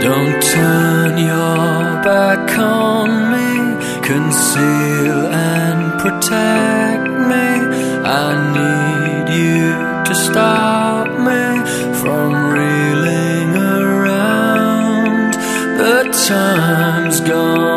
Don't turn your back on me, conceal and protect me. I need you to stop me from reeling around. The time's gonna